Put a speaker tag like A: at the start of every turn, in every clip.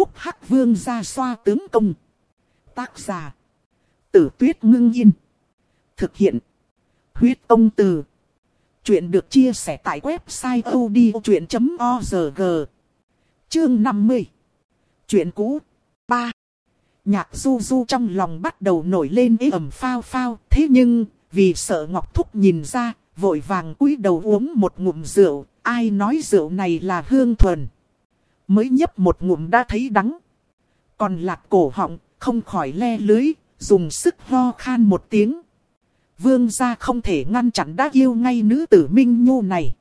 A: Phúc Hắc Vương ra xoa tướng công. Tác giả. Tử tuyết ngưng yên. Thực hiện. Huyết ông từ. Chuyện được chia sẻ tại website odchuyện.org. Chương 50. Chuyện cũ. 3. Nhạc du du trong lòng bắt đầu nổi lên ý ẩm phao phao. Thế nhưng, vì sợ Ngọc Thúc nhìn ra, vội vàng cúi đầu uống một ngụm rượu. Ai nói rượu này là hương thuần. Mới nhấp một ngụm đã thấy đắng. Còn lạc cổ họng, không khỏi le lưới, dùng sức ho khan một tiếng. Vương gia không thể ngăn chặn đã yêu ngay nữ tử Minh Nhu này.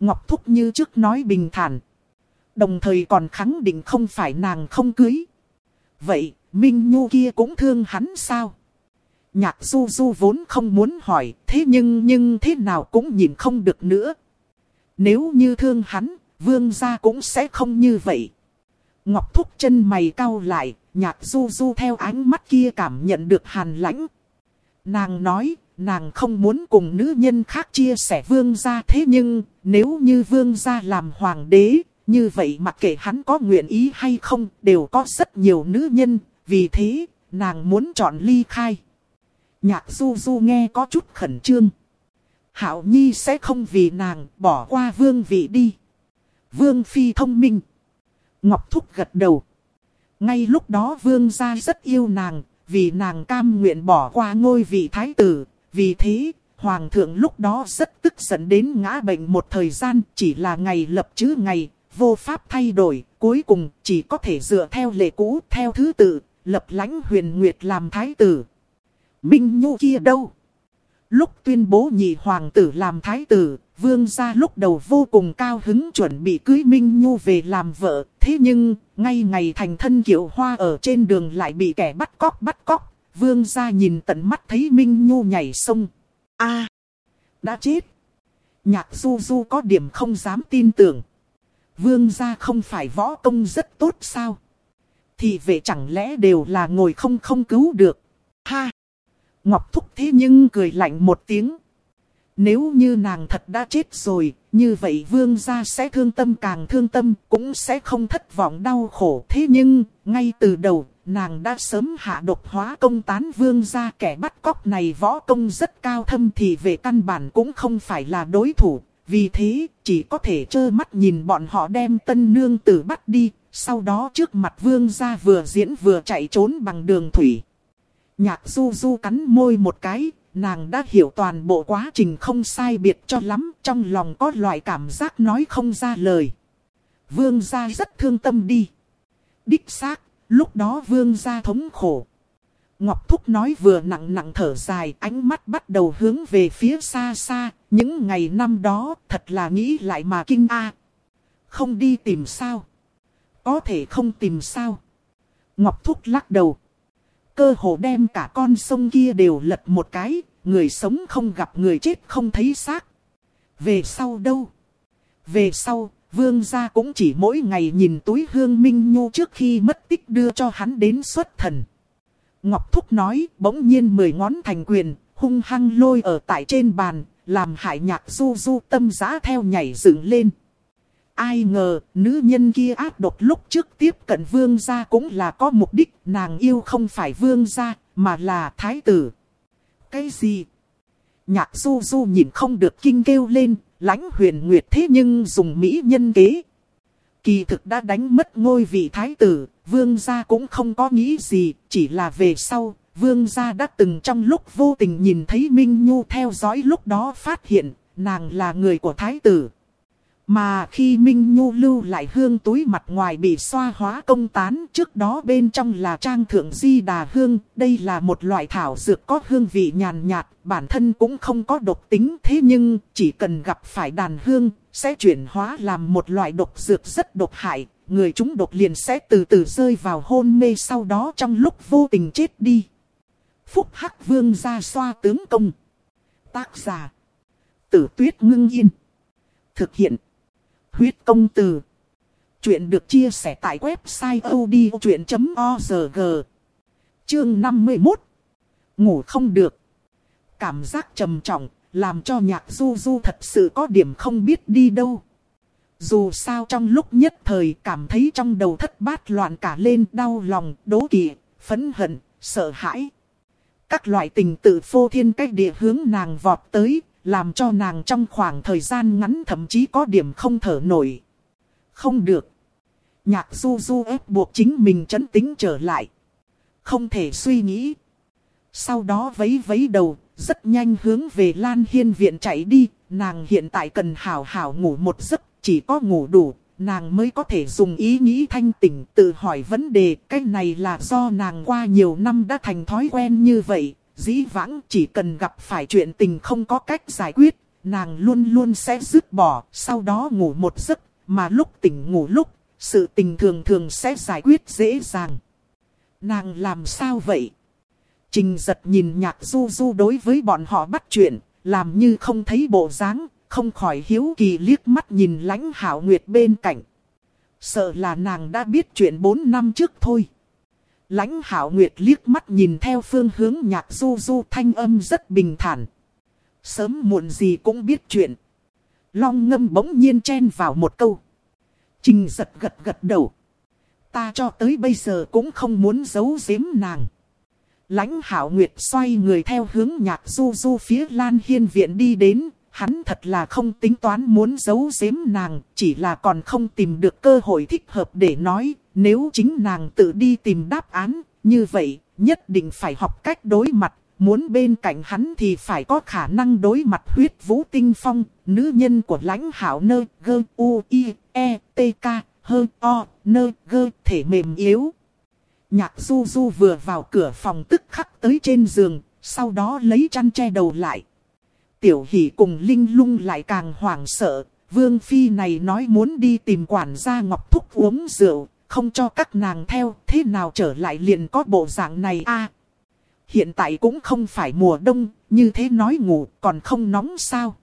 A: Ngọc Thúc như trước nói bình thản. Đồng thời còn khẳng định không phải nàng không cưới. Vậy, Minh Nhu kia cũng thương hắn sao? Nhạc du du vốn không muốn hỏi, thế nhưng nhưng thế nào cũng nhìn không được nữa. Nếu như thương hắn, vương gia cũng sẽ không như vậy. Ngọc Thúc chân mày cau lại, nhạc du du theo ánh mắt kia cảm nhận được hàn lãnh. Nàng nói, nàng không muốn cùng nữ nhân khác chia sẻ vương gia thế nhưng, nếu như vương gia làm hoàng đế, như vậy mặc kệ hắn có nguyện ý hay không, đều có rất nhiều nữ nhân, vì thế, nàng muốn chọn ly khai. Nhạc du du nghe có chút khẩn trương. Hảo Nhi sẽ không vì nàng bỏ qua vương vị đi. Vương Phi thông minh. Ngọc Thúc gật đầu. Ngay lúc đó vương gia rất yêu nàng, vì nàng cam nguyện bỏ qua ngôi vị thái tử. Vì thế, Hoàng thượng lúc đó rất tức giận đến ngã bệnh một thời gian, chỉ là ngày lập chứ ngày, vô pháp thay đổi, cuối cùng chỉ có thể dựa theo lệ cũ, theo thứ tự, lập lãnh huyền nguyệt làm thái tử. Minh Nhu kia đâu? Lúc tuyên bố nhị hoàng tử làm thái tử, vương gia lúc đầu vô cùng cao hứng chuẩn bị cưới Minh Nhu về làm vợ. Thế nhưng, ngay ngày thành thân kiệu hoa ở trên đường lại bị kẻ bắt cóc bắt cóc. Vương gia nhìn tận mắt thấy Minh Nhu nhảy sông. a đã chết. Nhạc du du có điểm không dám tin tưởng. Vương gia không phải võ công rất tốt sao? Thì về chẳng lẽ đều là ngồi không không cứu được? Ha! Ngọc Thúc thế nhưng cười lạnh một tiếng. Nếu như nàng thật đã chết rồi, như vậy vương gia sẽ thương tâm càng thương tâm, cũng sẽ không thất vọng đau khổ. Thế nhưng, ngay từ đầu, nàng đã sớm hạ độc hóa công tán vương gia kẻ bắt cóc này võ công rất cao thâm thì về căn bản cũng không phải là đối thủ. Vì thế, chỉ có thể trơ mắt nhìn bọn họ đem tân nương tử bắt đi, sau đó trước mặt vương gia vừa diễn vừa chạy trốn bằng đường thủy. Nhạc du du cắn môi một cái, nàng đã hiểu toàn bộ quá trình không sai biệt cho lắm, trong lòng có loại cảm giác nói không ra lời. Vương gia rất thương tâm đi. Đích xác, lúc đó vương gia thống khổ. Ngọc Thúc nói vừa nặng nặng thở dài, ánh mắt bắt đầu hướng về phía xa xa, những ngày năm đó thật là nghĩ lại mà kinh a. Không đi tìm sao? Có thể không tìm sao? Ngọc Thúc lắc đầu cơ hồ đem cả con sông kia đều lật một cái, người sống không gặp người chết không thấy xác. Về sau đâu? Về sau, vương gia cũng chỉ mỗi ngày nhìn túi hương minh nhu trước khi mất tích đưa cho hắn đến xuất thần. Ngọc Thúc nói, bỗng nhiên mười ngón thành quyền, hung hăng lôi ở tại trên bàn, làm hại nhạc du du tâm giá theo nhảy dựng lên. Ai ngờ, nữ nhân kia ác độc lúc trước tiếp cận vương gia cũng là có mục đích, nàng yêu không phải vương gia, mà là thái tử. Cái gì? Nhạc du du nhìn không được kinh kêu lên, lãnh huyền nguyệt thế nhưng dùng mỹ nhân kế. Kỳ thực đã đánh mất ngôi vị thái tử, vương gia cũng không có nghĩ gì, chỉ là về sau, vương gia đã từng trong lúc vô tình nhìn thấy Minh Nhu theo dõi lúc đó phát hiện, nàng là người của thái tử. Mà khi Minh Nhu lưu lại hương túi mặt ngoài bị xoa hóa công tán trước đó bên trong là trang thượng di đà hương. Đây là một loại thảo dược có hương vị nhàn nhạt, bản thân cũng không có độc tính thế nhưng chỉ cần gặp phải đàn hương sẽ chuyển hóa làm một loại độc dược rất độc hại. Người chúng độc liền sẽ từ từ rơi vào hôn mê sau đó trong lúc vô tình chết đi. Phúc Hắc Vương ra xoa tướng công. Tác giả. Tử tuyết ngưng yên. Thực hiện huyết công từ. Chuyện được chia sẻ tại website odchuyện.org. Chương 51. Ngủ không được. Cảm giác trầm trọng, làm cho nhạc du du thật sự có điểm không biết đi đâu. Dù sao trong lúc nhất thời cảm thấy trong đầu thất bát loạn cả lên đau lòng, đố kỵ, phẫn hận, sợ hãi. Các loại tình tự phô thiên cách địa hướng nàng vọt tới, làm cho nàng trong khoảng thời gian ngắn thậm chí có điểm không thở nổi. Không được. Nhạc du du ép buộc chính mình chấn tính trở lại. Không thể suy nghĩ. Sau đó vấy vấy đầu, rất nhanh hướng về Lan Hiên viện chạy đi. Nàng hiện tại cần hảo hảo ngủ một giấc, chỉ có ngủ đủ, nàng mới có thể dùng ý nghĩ thanh tỉnh tự hỏi vấn đề. Cái này là do nàng qua nhiều năm đã thành thói quen như vậy. Dĩ vãng chỉ cần gặp phải chuyện tình không có cách giải quyết, nàng luôn luôn sẽ dứt bỏ, sau đó ngủ một giấc, mà lúc tỉnh ngủ lúc, sự tình thường thường sẽ giải quyết dễ dàng. Nàng làm sao vậy? Trình giật nhìn nhạc du du đối với bọn họ bắt chuyện, làm như không thấy bộ dáng, không khỏi hiếu kỳ liếc mắt nhìn lãnh hảo nguyệt bên cạnh. Sợ là nàng đã biết chuyện 4 năm trước thôi. Lãnh hảo nguyệt liếc mắt nhìn theo phương hướng nhạc du du thanh âm rất bình thản. Sớm muộn gì cũng biết chuyện. Long ngâm bỗng nhiên chen vào một câu. Trình giật gật gật đầu. Ta cho tới bây giờ cũng không muốn giấu giếm nàng. Lãnh hảo nguyệt xoay người theo hướng nhạc du du phía lan hiên viện đi đến. Hắn thật là không tính toán muốn giấu giếm nàng, chỉ là còn không tìm được cơ hội thích hợp để nói, nếu chính nàng tự đi tìm đáp án, như vậy, nhất định phải học cách đối mặt, muốn bên cạnh hắn thì phải có khả năng đối mặt huyết vũ tinh phong, nữ nhân của lãnh hảo nơ gơ u i e t k hơ o nơ gơ thể mềm yếu. Nhạc du du vừa vào cửa phòng tức khắc tới trên giường, sau đó lấy chăn che đầu lại. Tiểu hỷ cùng Linh lung lại càng hoảng sợ, Vương Phi này nói muốn đi tìm quản gia Ngọc Thúc uống rượu, không cho các nàng theo, thế nào trở lại liền có bộ dạng này a Hiện tại cũng không phải mùa đông, như thế nói ngủ còn không nóng sao.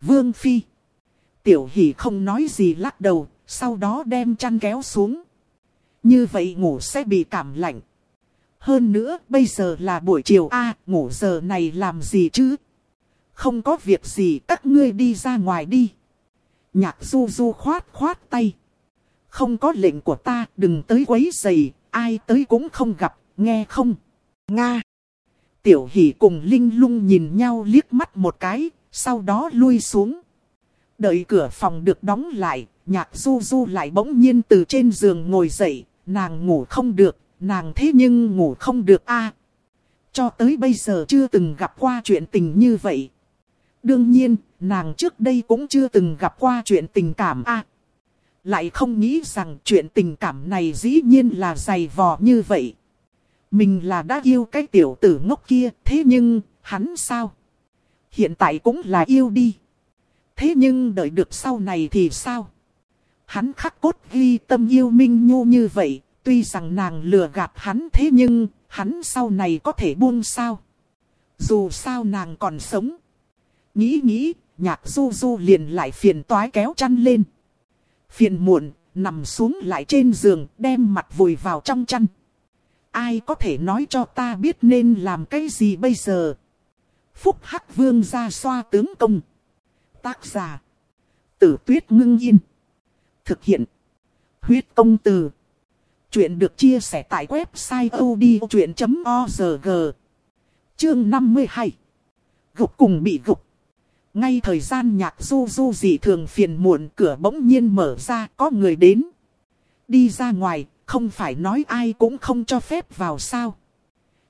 A: Vương Phi. Tiểu hỷ không nói gì lắc đầu, sau đó đem chăn kéo xuống. Như vậy ngủ sẽ bị cảm lạnh. Hơn nữa, bây giờ là buổi chiều a ngủ giờ này làm gì chứ? Không có việc gì các ngươi đi ra ngoài đi. Nhạc du du khoát khoát tay. Không có lệnh của ta đừng tới quấy giày, ai tới cũng không gặp, nghe không? Nga. Tiểu hỷ cùng Linh lung nhìn nhau liếc mắt một cái, sau đó lui xuống. Đợi cửa phòng được đóng lại, nhạc du du lại bỗng nhiên từ trên giường ngồi dậy, nàng ngủ không được, nàng thế nhưng ngủ không được a Cho tới bây giờ chưa từng gặp qua chuyện tình như vậy. Đương nhiên, nàng trước đây cũng chưa từng gặp qua chuyện tình cảm a lại không nghĩ rằng chuyện tình cảm này dĩ nhiên là dày vò như vậy. Mình là đã yêu cái tiểu tử ngốc kia, thế nhưng, hắn sao? Hiện tại cũng là yêu đi. Thế nhưng đợi được sau này thì sao? Hắn khắc cốt ghi tâm yêu Minh Nhu như vậy, tuy rằng nàng lừa gạt hắn thế nhưng, hắn sau này có thể buông sao? Dù sao nàng còn sống. Nghĩ nghĩ, nhạc du du liền lại phiền toái kéo chăn lên. Phiền muộn, nằm xuống lại trên giường, đem mặt vùi vào trong chăn. Ai có thể nói cho ta biết nên làm cái gì bây giờ? Phúc Hắc Vương ra xoa tướng công. Tác giả. Tử tuyết ngưng yên. Thực hiện. Huyết công từ. Chuyện được chia sẻ tại website odchuyện.org. Chương 52. Gục cùng bị gục. Ngay thời gian nhạc du du dị thường phiền muộn cửa bỗng nhiên mở ra có người đến. Đi ra ngoài, không phải nói ai cũng không cho phép vào sao.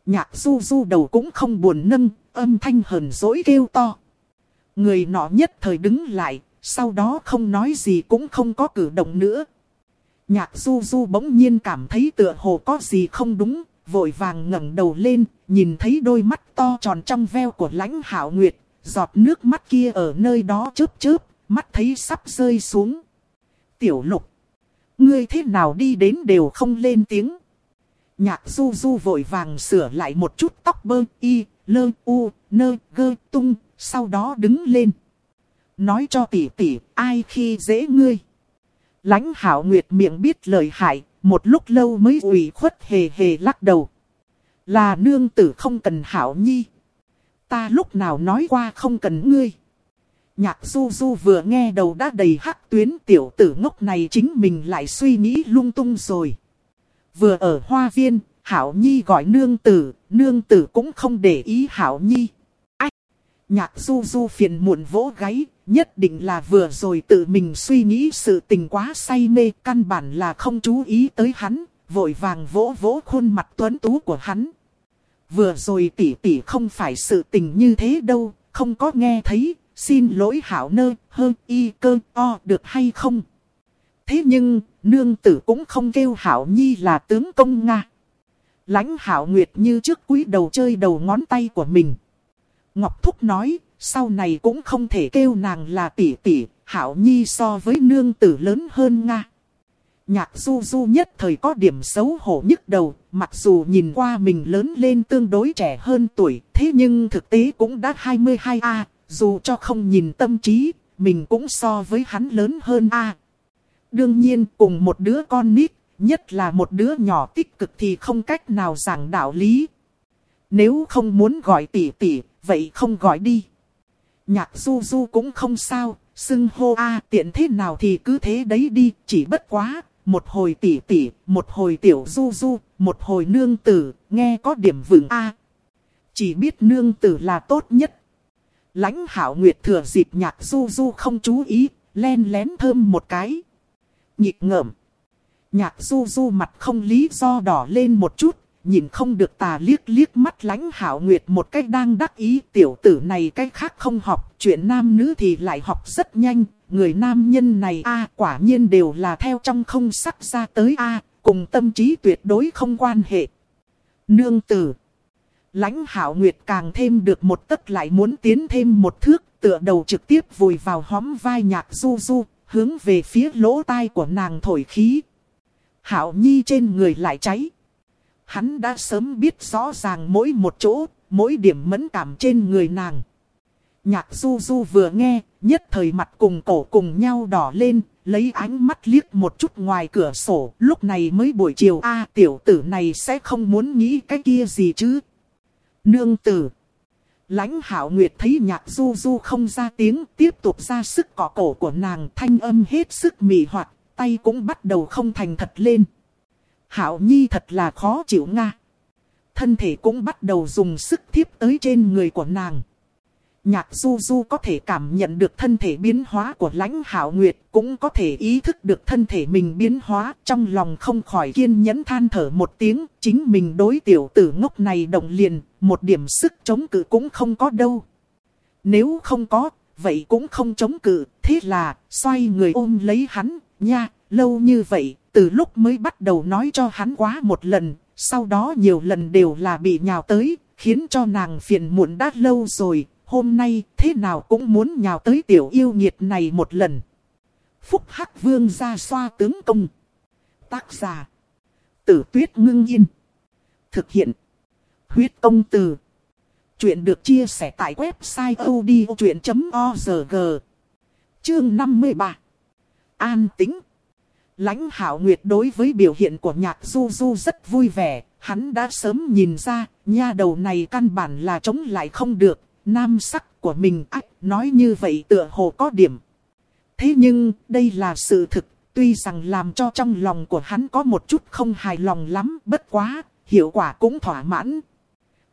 A: Nhạc du du đầu cũng không buồn nâng, âm thanh hờn dỗi kêu to. Người nọ nhất thời đứng lại, sau đó không nói gì cũng không có cử động nữa. Nhạc du du bỗng nhiên cảm thấy tựa hồ có gì không đúng, vội vàng ngẩng đầu lên, nhìn thấy đôi mắt to tròn trong veo của lãnh hảo nguyệt, giọt nước mắt kia ở nơi đó chớp chớp, mắt thấy sắp rơi xuống. Tiểu lục, ngươi thế nào đi đến đều không lên tiếng. Nhạc du du vội vàng sửa lại một chút tóc bơ y, lơ u, nơ gơ tung, sau đó đứng lên. Nói cho tỷ tỷ, ai khi dễ ngươi. lãnh hảo nguyệt miệng biết lời hại, một lúc lâu mới ủy khuất hề hề lắc đầu. Là nương tử không cần hảo nhi. Ta lúc nào nói qua không cần ngươi. Nhạc du du vừa nghe đầu đã đầy hắc tuyến tiểu tử ngốc này chính mình lại suy nghĩ lung tung rồi. Vừa ở hoa viên, Hảo Nhi gọi nương tử, nương tử cũng không để ý Hảo Nhi. Ách! Nhạc du du phiền muộn vỗ gáy, nhất định là vừa rồi tự mình suy nghĩ sự tình quá say mê, căn bản là không chú ý tới hắn, vội vàng vỗ vỗ khuôn mặt tuấn tú của hắn. Vừa rồi tỷ tỷ không phải sự tình như thế đâu, không có nghe thấy, xin lỗi hảo nơ, hơn y cơ o được hay không? Thế nhưng, nương tử cũng không kêu hảo nhi là tướng công Nga. lãnh hảo nguyệt như trước quý đầu chơi đầu ngón tay của mình. Ngọc Thúc nói, sau này cũng không thể kêu nàng là tỷ tỷ, hảo nhi so với nương tử lớn hơn Nga. Nhạc du du nhất thời có điểm xấu hổ nhức đầu, mặc dù nhìn qua mình lớn lên tương đối trẻ hơn tuổi, thế nhưng thực tế cũng đã 22A, dù cho không nhìn tâm trí, mình cũng so với hắn lớn hơn A. Đương nhiên cùng một đứa con nít, nhất là một đứa nhỏ tích cực thì không cách nào giảng đạo lý. Nếu không muốn gọi tỷ tỷ, vậy không gọi đi. Nhạc du du cũng không sao, xưng hô A tiện thế nào thì cứ thế đấy đi, chỉ bất quá, một hồi tỷ tỷ, một hồi tiểu du du, một hồi nương tử, nghe có điểm vững A. Chỉ biết nương tử là tốt nhất. lãnh hảo nguyệt thừa dịp nhạc du du không chú ý, len lén thơm một cái. Nhịp ngợm. Nhạc du du mặt không lý do đỏ lên một chút, nhìn không được tà liếc liếc mắt lãnh hảo nguyệt một cách đang đắc ý tiểu tử này cách khác không học, chuyện nam nữ thì lại học rất nhanh, người nam nhân này a quả nhiên đều là theo trong không sắc ra tới a cùng tâm trí tuyệt đối không quan hệ. Nương tử Lãnh hảo nguyệt càng thêm được một tấc lại muốn tiến thêm một thước, tựa đầu trực tiếp vùi vào hóm vai nhạc du du, hướng về phía lỗ tai của nàng thổi khí. Hảo nhi trên người lại cháy. Hắn đã sớm biết rõ ràng mỗi một chỗ, mỗi điểm mẫn cảm trên người nàng. Nhạc du du vừa nghe, nhất thời mặt cùng cổ cùng nhau đỏ lên, lấy ánh mắt liếc một chút ngoài cửa sổ, lúc này mới buổi chiều a tiểu tử này sẽ không muốn nghĩ cái kia gì chứ. Nương tử. lãnh hảo nguyệt thấy nhạc du du không ra tiếng, tiếp tục ra sức cọ cổ của nàng thanh âm hết sức mị hoạt, tay cũng bắt đầu không thành thật lên. Hảo nhi thật là khó chịu nga. Thân thể cũng bắt đầu dùng sức thiếp tới trên người của nàng. Nhạc du du có thể cảm nhận được thân thể biến hóa của lãnh hảo nguyệt, cũng có thể ý thức được thân thể mình biến hóa, trong lòng không khỏi kiên nhẫn than thở một tiếng, chính mình đối tiểu tử ngốc này động liền, một điểm sức chống cự cũng không có đâu. Nếu không có, vậy cũng không chống cự, thế là, xoay người ôm lấy hắn, nha, lâu như vậy, từ lúc mới bắt đầu nói cho hắn quá một lần, sau đó nhiều lần đều là bị nhào tới, khiến cho nàng phiền muộn đã lâu rồi, hôm nay thế nào cũng muốn nhào tới tiểu yêu nghiệt này một lần. Phúc Hắc Vương ra xoa tướng công. Tác giả. Tử tuyết ngưng yên. Thực hiện. Huyết công từ. Chuyện được chia sẻ tại website odchuyện.org. Chương 53. An tính. Lãnh hảo nguyệt đối với biểu hiện của nhạc du du rất vui vẻ. Hắn đã sớm nhìn ra, nha đầu này căn bản là chống lại không được, nam sắc của mình ách nói như vậy tựa hồ có điểm. Thế nhưng, đây là sự thực, tuy rằng làm cho trong lòng của hắn có một chút không hài lòng lắm, bất quá, hiệu quả cũng thỏa mãn.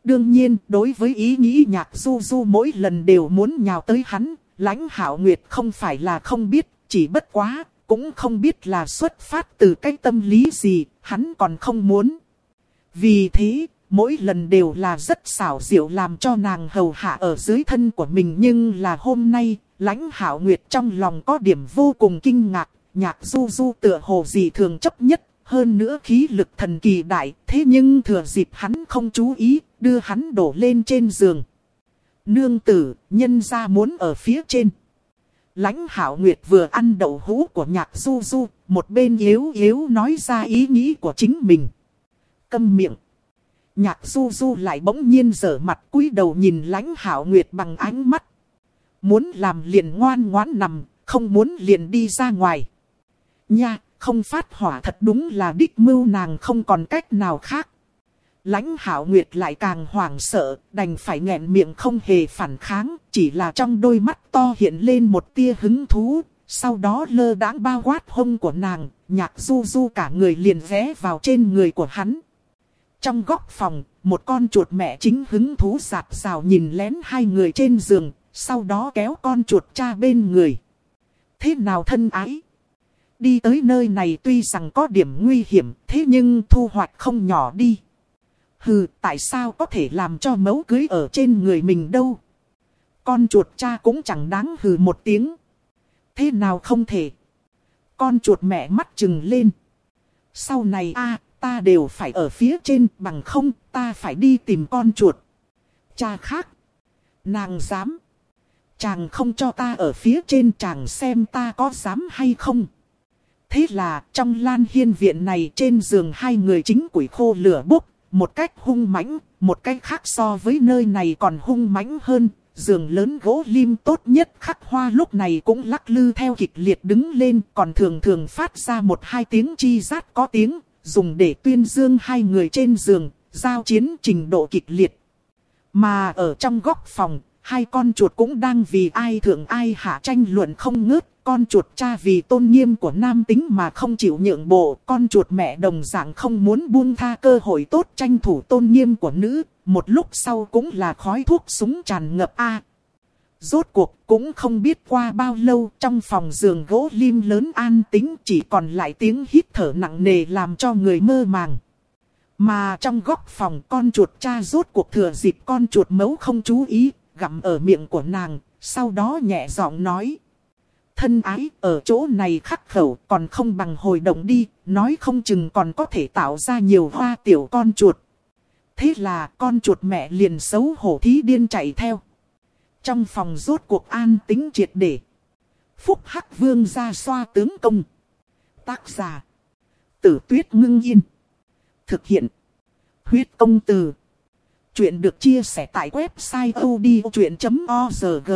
A: Đương nhiên, đối với ý nghĩ nhạc du du mỗi lần đều muốn nhào tới hắn, lãnh hảo nguyệt không phải là không biết, chỉ bất quá, cũng không biết là xuất phát từ cái tâm lý gì, hắn còn không muốn. Vì thế, mỗi lần đều là rất xảo diệu làm cho nàng hầu hạ ở dưới thân của mình nhưng là hôm nay, lãnh hảo nguyệt trong lòng có điểm vô cùng kinh ngạc, nhạc du du tựa hồ gì thường chấp nhất, hơn nữa khí lực thần kỳ đại, thế nhưng thừa dịp hắn không chú ý, đưa hắn đổ lên trên giường. Nương tử, nhân ra muốn ở phía trên. Lãnh hảo nguyệt vừa ăn đậu hũ của nhạc du du, một bên yếu yếu nói ra ý nghĩ của chính mình. Câm miệng. Nhạc du du lại bỗng nhiên dở mặt cúi đầu nhìn lãnh hảo nguyệt bằng ánh mắt. Muốn làm liền ngoan ngoãn nằm, không muốn liền đi ra ngoài. Nha, không phát hỏa thật đúng là đích mưu nàng không còn cách nào khác. Lãnh hảo nguyệt lại càng hoảng sợ, đành phải nghẹn miệng không hề phản kháng, chỉ là trong đôi mắt to hiện lên một tia hứng thú, sau đó lơ đãng bao quát hông của nàng, nhạc du du cả người liền ghé vào trên người của hắn. Trong góc phòng, một con chuột mẹ chính hứng thú sạt rào nhìn lén hai người trên giường, sau đó kéo con chuột cha bên người. Thế nào thân ái? Đi tới nơi này tuy rằng có điểm nguy hiểm, thế nhưng thu hoạch không nhỏ đi. Hừ, tại sao có thể làm cho mấu cưới ở trên người mình đâu? Con chuột cha cũng chẳng đáng hừ một tiếng. Thế nào không thể? Con chuột mẹ mắt trừng lên. Sau này a ta đều phải ở phía trên bằng không ta phải đi tìm con chuột. Cha khác. Nàng dám. Chàng không cho ta ở phía trên chàng xem ta có dám hay không. Thế là trong lan hiên viện này trên giường hai người chính quỷ khô lửa bốc, một cách hung mãnh, một cách khác so với nơi này còn hung mãnh hơn. Giường lớn gỗ lim tốt nhất khắc hoa lúc này cũng lắc lư theo kịch liệt đứng lên còn thường thường phát ra một hai tiếng chi rát có tiếng, dùng để tuyên dương hai người trên giường, giao chiến trình độ kịch liệt. Mà ở trong góc phòng, hai con chuột cũng đang vì ai thượng ai hạ tranh luận không ngớt. Con chuột cha vì tôn nghiêm của nam tính mà không chịu nhượng bộ. Con chuột mẹ đồng dạng không muốn buông tha cơ hội tốt tranh thủ tôn nghiêm của nữ. Một lúc sau cũng là khói thuốc súng tràn ngập A. Rốt cuộc cũng không biết qua bao lâu trong phòng giường gỗ lim lớn an tính chỉ còn lại tiếng hít thở nặng nề làm cho người mơ màng. Mà trong góc phòng con chuột cha rốt cuộc thừa dịp con chuột mấu không chú ý, gặm ở miệng của nàng, sau đó nhẹ giọng nói. Thân ái, ở chỗ này khắc khẩu còn không bằng hồi động đi, nói không chừng còn có thể tạo ra nhiều hoa tiểu con chuột. Thế là con chuột mẹ liền xấu hổ thí điên chạy theo. Trong phòng rốt cuộc an tính triệt để. Phúc Hắc Vương ra xoa tướng công. Tác giả. Tử tuyết ngưng yên. Thực hiện. Huyết công từ. Chuyện được chia sẻ tại website odchuyện.org.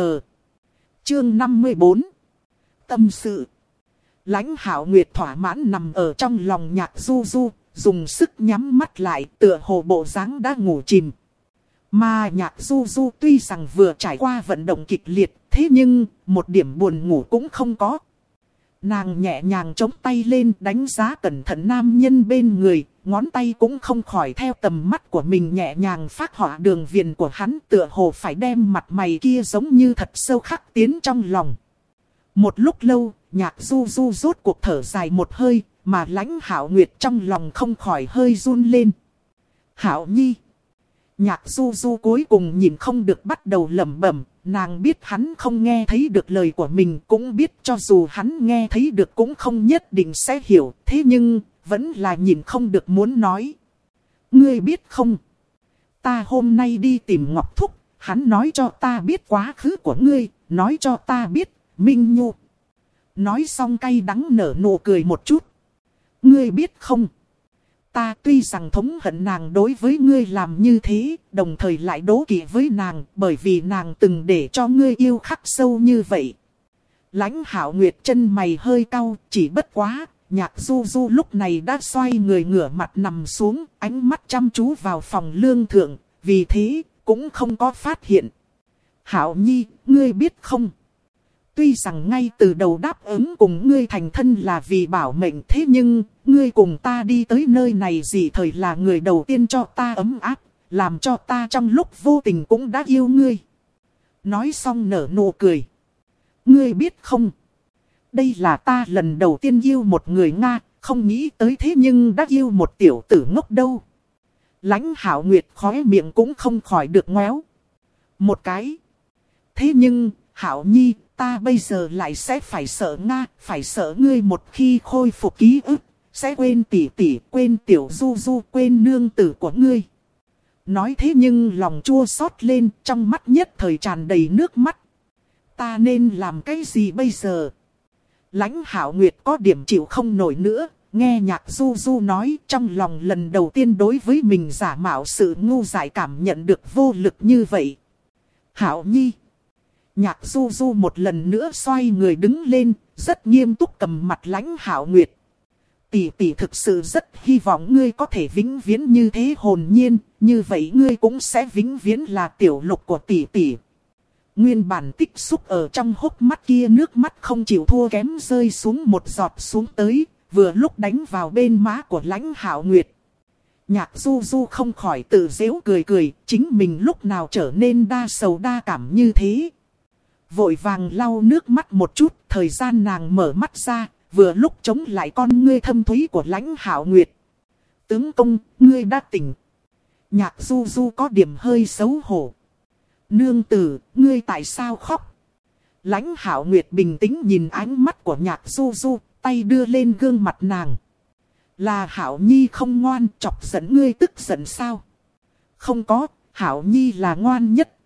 A: Chương 54. Tâm sự. Lãnh hảo nguyệt thỏa mãn nằm ở trong lòng nhạc du du, dùng sức nhắm mắt lại tựa hồ bộ dáng đã ngủ chìm. Mà nhạc du du tuy rằng vừa trải qua vận động kịch liệt, thế nhưng một điểm buồn ngủ cũng không có. Nàng nhẹ nhàng chống tay lên đánh giá cẩn thận nam nhân bên người, ngón tay cũng không khỏi theo tầm mắt của mình nhẹ nhàng phát họa đường viền của hắn tựa hồ phải đem mặt mày kia giống như thật sâu khắc tiến trong lòng. Một lúc lâu, nhạc du du rốt cuộc thở dài một hơi, mà lãnh hảo nguyệt trong lòng không khỏi hơi run lên. Hảo nhi. Nhạc du du cuối cùng nhìn không được bắt đầu lẩm bẩm, nàng biết hắn không nghe thấy được lời của mình cũng biết cho dù hắn nghe thấy được cũng không nhất định sẽ hiểu, thế nhưng vẫn là nhìn không được muốn nói. Ngươi biết không? Ta hôm nay đi tìm Ngọc Thúc, hắn nói cho ta biết quá khứ của ngươi, nói cho ta biết, Minh Nhu. Nói xong cay đắng nở nụ cười một chút. Ngươi biết không? Ta tuy rằng thống hận nàng đối với ngươi làm như thế, đồng thời lại đố kỵ với nàng, bởi vì nàng từng để cho ngươi yêu khắc sâu như vậy. Lãnh hảo nguyệt chân mày hơi cau, chỉ bất quá, nhạc du du lúc này đã xoay người ngửa mặt nằm xuống, ánh mắt chăm chú vào phòng lương thượng, vì thế, cũng không có phát hiện. Hảo nhi, ngươi biết không? Tuy rằng ngay từ đầu đáp ứng cùng ngươi thành thân là vì bảo mệnh thế nhưng, ngươi cùng ta đi tới nơi này gì thời là người đầu tiên cho ta ấm áp, làm cho ta trong lúc vô tình cũng đã yêu ngươi. Nói xong nở nụ cười. Ngươi biết không? Đây là ta lần đầu tiên yêu một người Nga, không nghĩ tới thế nhưng đã yêu một tiểu tử ngốc đâu. Lánh hảo nguyệt khóe miệng cũng không khỏi được ngoéo. Một cái. Thế nhưng, hảo nhi, ta bây giờ lại sẽ phải sợ Nga, phải sợ ngươi một khi khôi phục ký ức, sẽ quên tỷ tỷ, quên tiểu du du, quên nương tử của ngươi. Nói thế nhưng lòng chua xót lên, trong mắt nhất thời tràn đầy nước mắt. Ta nên làm cái gì bây giờ? Lãnh hảo nguyệt có điểm chịu không nổi nữa, nghe nhạc du du nói trong lòng lần đầu tiên đối với mình giả mạo sự ngu dại cảm nhận được vô lực như vậy. Hảo nhi. Nhạc du du một lần nữa xoay người đứng lên, rất nghiêm túc cầm mặt lãnh hảo nguyệt. tỷ tỷ thực sự rất hy vọng ngươi có thể vĩnh viễn như thế hồn nhiên, như vậy ngươi cũng sẽ vĩnh viễn là tiểu lục của tỷ tỷ. Nguyên bản tích xúc ở trong hốc mắt kia nước mắt không chịu thua kém rơi xuống một giọt xuống tới, vừa lúc đánh vào bên má của lãnh hảo nguyệt. Nhạc du du không khỏi tự dễu cười cười, chính mình lúc nào trở nên đa sầu đa cảm như thế. Vội vàng lau nước mắt một chút, thời gian nàng mở mắt ra, vừa lúc chống lại con ngươi thâm thúy của lãnh hảo nguyệt. Tướng công, ngươi đã tỉnh. Nhạc du du có điểm hơi xấu hổ. Nương tử, ngươi tại sao khóc? Lãnh hảo nguyệt bình tĩnh nhìn ánh mắt của nhạc du du, tay đưa lên gương mặt nàng. Là hảo nhi không ngoan chọc giận ngươi tức giận sao? Không có, hảo nhi là ngoan nhất.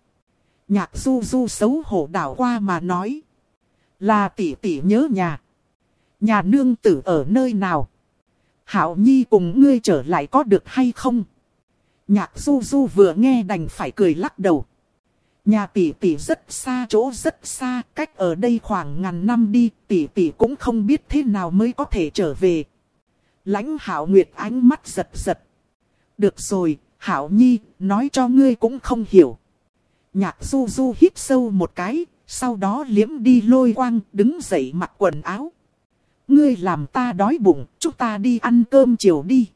A: Nhạc du du xấu hổ đảo qua mà nói. Là tỷ tỷ nhớ nhà. Nhà nương tử ở nơi nào? Hảo nhi cùng ngươi trở lại có được hay không? Nhạc du du vừa nghe đành phải cười lắc đầu. Nhà tỷ tỷ rất xa chỗ rất xa, cách ở đây khoảng ngàn năm đi, tỷ tỷ cũng không biết thế nào mới có thể trở về. Lãnh hảo nguyệt ánh mắt giật giật. Được rồi, hảo nhi, nói cho ngươi cũng không hiểu. Nhạc du du hít sâu một cái, sau đó liếm đi lôi quang, đứng dậy mặc quần áo. Ngươi làm ta đói bụng, chúng ta đi ăn cơm chiều đi.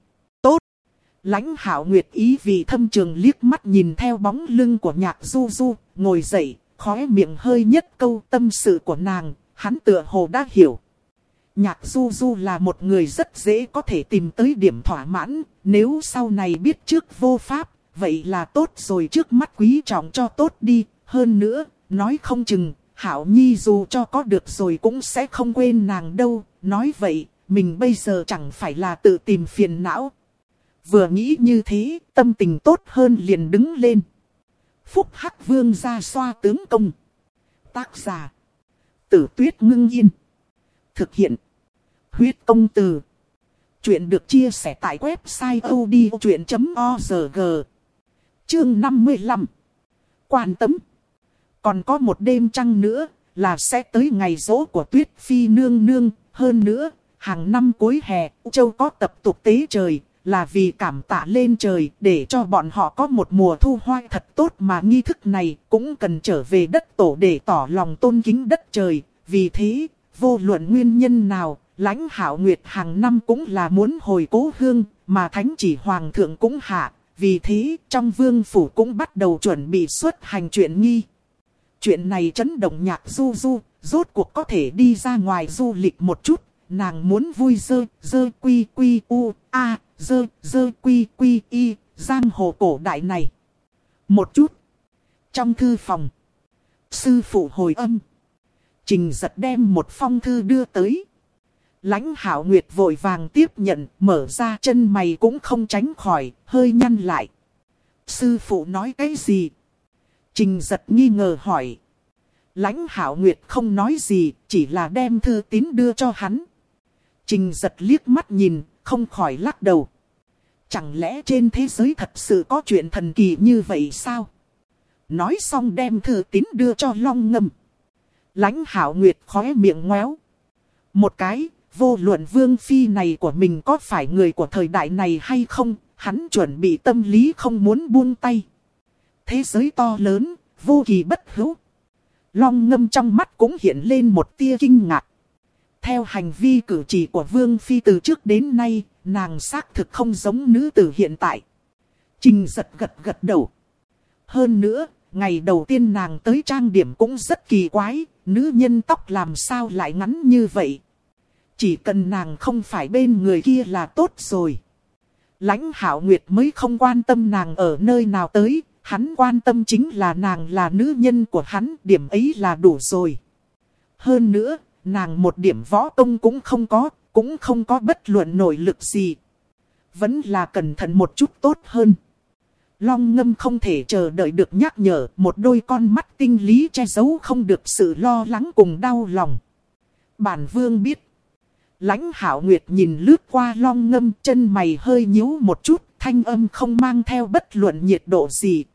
A: Lãnh hảo nguyệt ý vì thâm trường liếc mắt nhìn theo bóng lưng của nhạc du du, ngồi dậy, khóe miệng hơi nhất câu tâm sự của nàng, hắn tựa hồ đã hiểu. Nhạc du du là một người rất dễ có thể tìm tới điểm thỏa mãn, nếu sau này biết trước vô pháp, vậy là tốt rồi trước mắt quý trọng cho tốt đi, hơn nữa, nói không chừng, Hảo Nhi dù cho có được rồi cũng sẽ không quên nàng đâu, nói vậy, mình bây giờ chẳng phải là tự tìm phiền não. Vừa nghĩ như thế, tâm tình tốt hơn liền đứng lên. Phúc Hắc Vương ra xoa tướng công. Tác giả. Tử tuyết ngưng yên. Thực hiện. Huyết công từ. Chuyện được chia sẻ tại website odchuyện.org. Chương 55. Quan tâm. Còn có một đêm trăng nữa, là sẽ tới ngày rỗ của tuyết phi nương nương. Hơn nữa, hàng năm cuối hè, châu có tập tục tế trời, là vì cảm tạ lên trời để cho bọn họ có một mùa thu hoạch thật tốt mà nghi thức này cũng cần trở về đất tổ để tỏ lòng tôn kính đất trời. Vì thế, vô luận nguyên nhân nào, lãnh hảo nguyệt hàng năm cũng là muốn hồi cố hương, mà thánh chỉ hoàng thượng cũng hạ. Vì thế, trong vương phủ cũng bắt đầu chuẩn bị xuất hành chuyện nghi. Chuyện này chấn động nhạc du du, rốt cuộc có thể đi ra ngoài du lịch một chút. Nàng muốn vui dơ, dơ quy quy u, a, dơ, dơ quy quy y, giang hồ cổ đại này. Một chút. Trong thư phòng. Sư phụ hồi âm. Trình giật đem một phong thư đưa tới. Lãnh hảo nguyệt vội vàng tiếp nhận, mở ra chân mày cũng không tránh khỏi, hơi nhăn lại. Sư phụ nói cái gì? Trình giật nghi ngờ hỏi. Lãnh hảo nguyệt không nói gì, chỉ là đem thư tín đưa cho hắn. Trình giật liếc mắt nhìn, không khỏi lắc đầu. Chẳng lẽ trên thế giới thật sự có chuyện thần kỳ như vậy sao? Nói xong đem thư tín đưa cho long ngâm. Lãnh hảo nguyệt khóe miệng ngoéo. Một cái, vô luận vương phi này của mình có phải người của thời đại này hay không, hắn chuẩn bị tâm lý không muốn buông tay. Thế giới to lớn, vô kỳ bất hữu. Long ngâm trong mắt cũng hiện lên một tia kinh ngạc. Theo hành vi cử chỉ của Vương Phi từ trước đến nay, nàng xác thực không giống nữ tử hiện tại. Trình giật gật gật đầu. Hơn nữa, ngày đầu tiên nàng tới trang điểm cũng rất kỳ quái, nữ nhân tóc làm sao lại ngắn như vậy. Chỉ cần nàng không phải bên người kia là tốt rồi. Lãnh hảo nguyệt mới không quan tâm nàng ở nơi nào tới, hắn quan tâm chính là nàng là nữ nhân của hắn, điểm ấy là đủ rồi. Hơn nữa, nàng một điểm võ công cũng không có, cũng không có bất luận nội lực gì. Vẫn là cẩn thận một chút tốt hơn. Long ngâm không thể chờ đợi được nhắc nhở một đôi con mắt tinh lý che giấu không được sự lo lắng cùng đau lòng. Bản vương biết. Lãnh hảo nguyệt nhìn lướt qua long ngâm chân mày hơi nhíu một chút, thanh âm không mang theo bất luận nhiệt độ gì.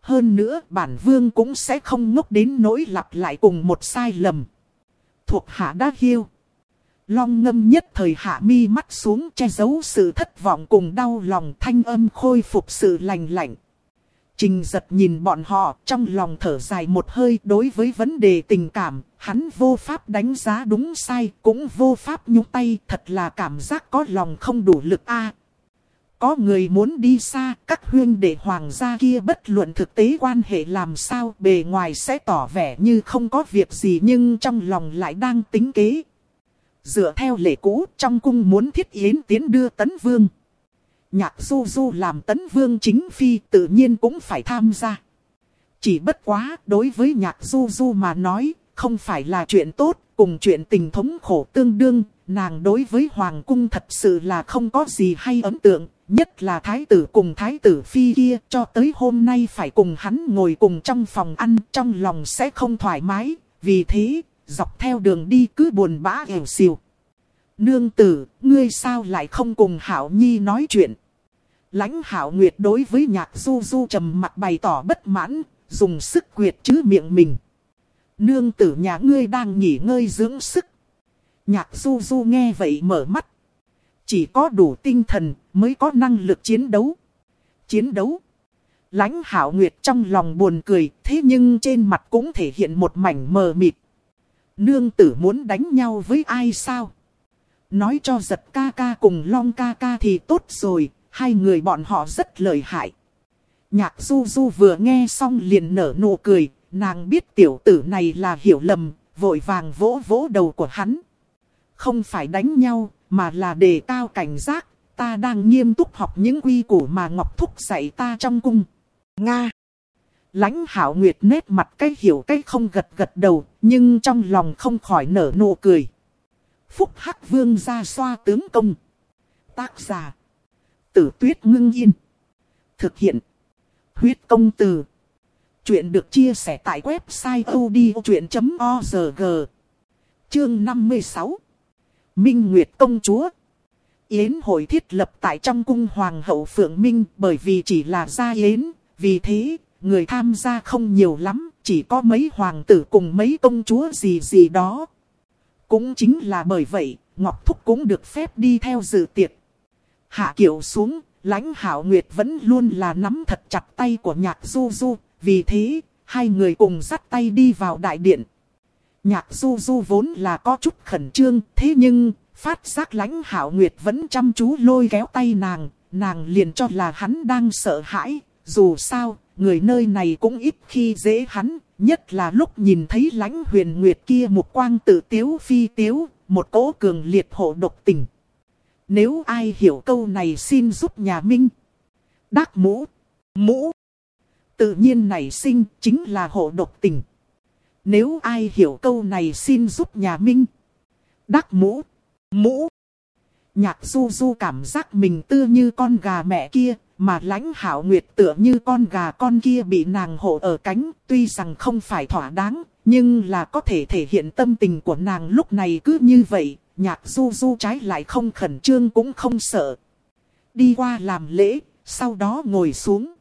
A: Hơn nữa bản vương cũng sẽ không ngốc đến nỗi lặp lại cùng một sai lầm. Thuộc hạ đã hiêu. Long ngâm nhất thời hạ mi mắt xuống che giấu sự thất vọng cùng đau lòng thanh âm khôi phục sự lành lạnh. Trình giật nhìn bọn họ trong lòng thở dài một hơi đối với vấn đề tình cảm, hắn vô pháp đánh giá đúng sai, cũng vô pháp nhúng tay, thật là cảm giác có lòng không đủ lực a có người muốn đi xa, các huyên đệ hoàng gia kia bất luận thực tế quan hệ làm sao, bề ngoài sẽ tỏ vẻ như không có việc gì nhưng trong lòng lại đang tính kế. Dựa theo lệ cũ, trong cung muốn thiết yến tiến đưa tấn vương. Nhạc du du làm tấn vương chính phi tự nhiên cũng phải tham gia. Chỉ bất quá đối với nhạc du du mà nói, không phải là chuyện tốt, cùng chuyện tình thống khổ tương đương, nàng đối với hoàng cung thật sự là không có gì hay ấn tượng, nhất là thái tử cùng thái tử phi kia, cho tới hôm nay phải cùng hắn ngồi cùng trong phòng ăn, trong lòng sẽ không thoải mái, vì thế, dọc theo đường đi cứ buồn bã ẻo xìu. Nương tử, ngươi sao lại không cùng Hảo Nhi nói chuyện? Lãnh Hảo Nguyệt đối với nhạc du du trầm mặt bày tỏ bất mãn, dùng sức quyệt chứ miệng mình. Nương tử nhà ngươi đang nghỉ ngơi dưỡng sức. Nhạc du du nghe vậy mở mắt. Chỉ có đủ tinh thần mới có năng lực chiến đấu. Chiến đấu. Lãnh hạo Nguyệt trong lòng buồn cười, thế nhưng trên mặt cũng thể hiện một mảnh mờ mịt. Nương tử muốn đánh nhau với ai sao? Nói cho giật ca ca cùng long ca ca thì tốt rồi, hai người bọn họ rất lợi hại. Nhạc du du vừa nghe xong liền nở nụ cười, nàng biết tiểu tử này là hiểu lầm, vội vàng vỗ vỗ đầu của hắn. Không phải đánh nhau, mà là đề cao cảnh giác, ta đang nghiêm túc học những quy củ mà Ngọc Thúc dạy ta trong cung. Nga Lãnh hảo nguyệt nét mặt cái hiểu cái không gật gật đầu, nhưng trong lòng không khỏi nở nụ cười. Phúc Hắc Vương ra xoa tướng công. Tác giả. Tử tuyết ngưng yên. Thực hiện. Huyết công từ. Chuyện được chia sẻ tại website odchuyện.org. Chương 56. Minh Nguyệt Công Chúa. Yến hội thiết lập tại trong cung Hoàng hậu Phượng Minh bởi vì chỉ là gia yến, vì thế, người tham gia không nhiều lắm, chỉ có mấy hoàng tử cùng mấy công chúa gì gì đó. Cũng chính là bởi vậy, Ngọc Thúc cũng được phép đi theo dự tiệc. Hạ kiệu xuống, lãnh hảo nguyệt vẫn luôn là nắm thật chặt tay của nhạc du du, vì thế, hai người cùng dắt tay đi vào đại điện. Nhạc du du vốn là có chút khẩn trương, thế nhưng, phát giác lãnh hảo nguyệt vẫn chăm chú lôi kéo tay nàng, nàng liền cho là hắn đang sợ hãi, dù sao, người nơi này cũng ít khi dễ hắn, nhất là lúc nhìn thấy lãnh huyền nguyệt kia một quang tự tiếu phi tiếu, một cỗ cường liệt hộ độc tình. Nếu ai hiểu câu này xin giúp nhà Minh. Đắc mũ, mũ. Tự nhiên nảy sinh chính là hộ độc tình. Nếu ai hiểu câu này xin giúp nhà Minh. Đắc mũ, mũ. Nhạc du du cảm giác mình tư như con gà mẹ kia, mà lãnh hảo nguyệt tựa như con gà con kia bị nàng hộ ở cánh, tuy rằng không phải thỏa đáng, nhưng là có thể thể hiện tâm tình của nàng lúc này cứ như vậy, nhạc du du trái lại không khẩn trương cũng không sợ. Đi qua làm lễ, sau đó ngồi xuống.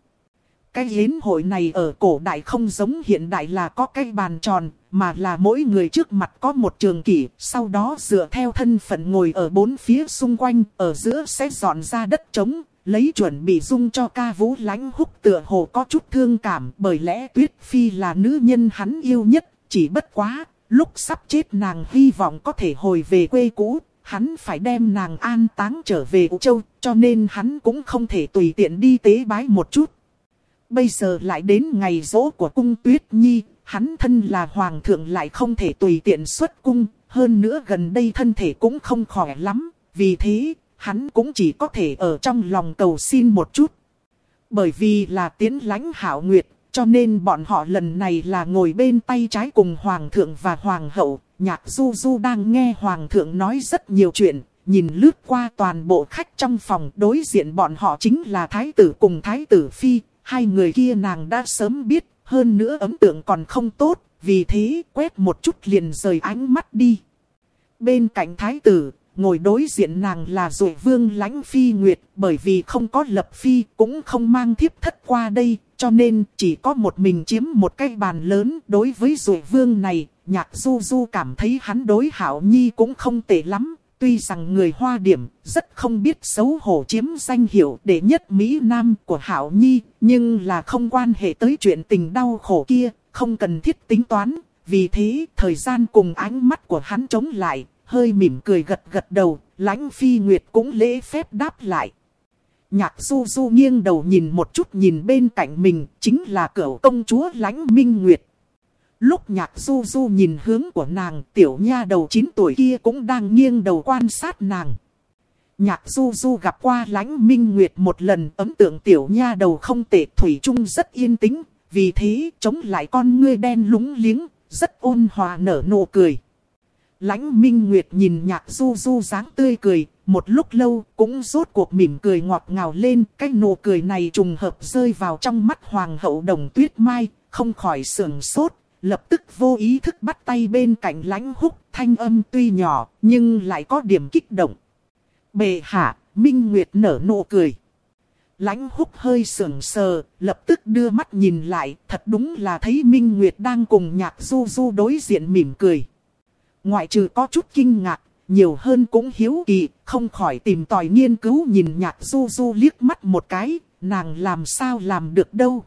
A: Cái yến hội này ở cổ đại không giống hiện đại là có cái bàn tròn, mà là mỗi người trước mặt có một trường kỷ, sau đó dựa theo thân phận ngồi ở bốn phía xung quanh, ở giữa sẽ dọn ra đất trống, lấy chuẩn bị dung cho ca vũ lãnh húc tựa hồ có chút thương cảm bởi lẽ tuyết phi là nữ nhân hắn yêu nhất, chỉ bất quá, lúc sắp chết nàng hy vọng có thể hồi về quê cũ, hắn phải đem nàng an táng trở về Ú Châu, cho nên hắn cũng không thể tùy tiện đi tế bái một chút. Bây giờ lại đến ngày rỗ của cung tuyết nhi, hắn thân là hoàng thượng lại không thể tùy tiện xuất cung, hơn nữa gần đây thân thể cũng không khỏe lắm, vì thế hắn cũng chỉ có thể ở trong lòng cầu xin một chút. Bởi vì là tiến lãnh hảo nguyệt, cho nên bọn họ lần này là ngồi bên tay trái cùng hoàng thượng và hoàng hậu. Nhạc du du đang nghe hoàng thượng nói rất nhiều chuyện, nhìn lướt qua toàn bộ khách trong phòng đối diện bọn họ chính là thái tử cùng thái tử phi. Hai người kia nàng đã sớm biết, hơn nữa ấn tượng còn không tốt, vì thế quét một chút liền rời ánh mắt đi. Bên cạnh thái tử, ngồi đối diện nàng là dụ vương lãnh phi nguyệt, bởi vì không có lập phi cũng không mang thiếp thất qua đây, cho nên chỉ có một mình chiếm một cái bàn lớn đối với dụ vương này, nhạc du du cảm thấy hắn đối hảo nhi cũng không tệ lắm. Tuy rằng người hoa điểm rất không biết xấu hổ chiếm danh hiệu đệ nhất Mỹ Nam của Hảo Nhi, nhưng là không quan hệ tới chuyện tình đau khổ kia, không cần thiết tính toán. Vì thế, thời gian cùng ánh mắt của hắn chống lại, hơi mỉm cười gật gật đầu, lãnh phi nguyệt cũng lễ phép đáp lại. Nhạc du du nghiêng đầu nhìn một chút nhìn bên cạnh mình, chính là cửa công chúa lãnh minh nguyệt. Lúc nhạc du du nhìn hướng của nàng, tiểu nha đầu 9 tuổi kia cũng đang nghiêng đầu quan sát nàng. Nhạc du du gặp qua lãnh minh nguyệt một lần ấn tượng tiểu nha đầu không tệ thủy chung rất yên tĩnh, vì thế chống lại con ngươi đen lúng liếng, rất ôn hòa nở nụ cười. Lãnh minh nguyệt nhìn nhạc du du dáng tươi cười, một lúc lâu cũng rốt cuộc mỉm cười ngọt ngào lên. Cái nụ cười này trùng hợp rơi vào trong mắt hoàng hậu đồng tuyết mai, không khỏi sườn sốt. Lập tức vô ý thức bắt tay bên cạnh lãnh húc, thanh âm tuy nhỏ, nhưng lại có điểm kích động. Bệ hạ, Minh Nguyệt nở nụ cười. Lãnh húc hơi sưởng sờ, lập tức đưa mắt nhìn lại, thật đúng là thấy Minh Nguyệt đang cùng nhạc du du đối diện mỉm cười. Ngoại trừ có chút kinh ngạc, nhiều hơn cũng hiếu kỳ, không khỏi tìm tòi nghiên cứu nhìn nhạc du du liếc mắt một cái, nàng làm sao làm được đâu.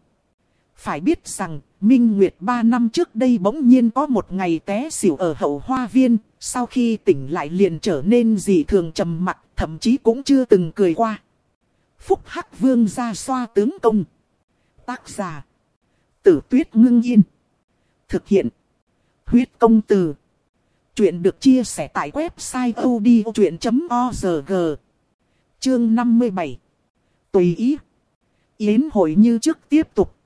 A: Phải biết rằng, Minh Nguyệt ba năm trước đây bỗng nhiên có một ngày té xỉu ở hậu hoa viên, sau khi tỉnh lại liền trở nên dị thường trầm mặc, thậm chí cũng chưa từng cười qua. Phúc Hắc Vương ra xoa tướng công. Tác giả. Tử tuyết ngưng yên. Thực hiện. Huyết công từ. Chuyện được chia sẻ tại website odchuyện.org. Chương 57. Tùy ý. Yến hội như trước tiếp tục.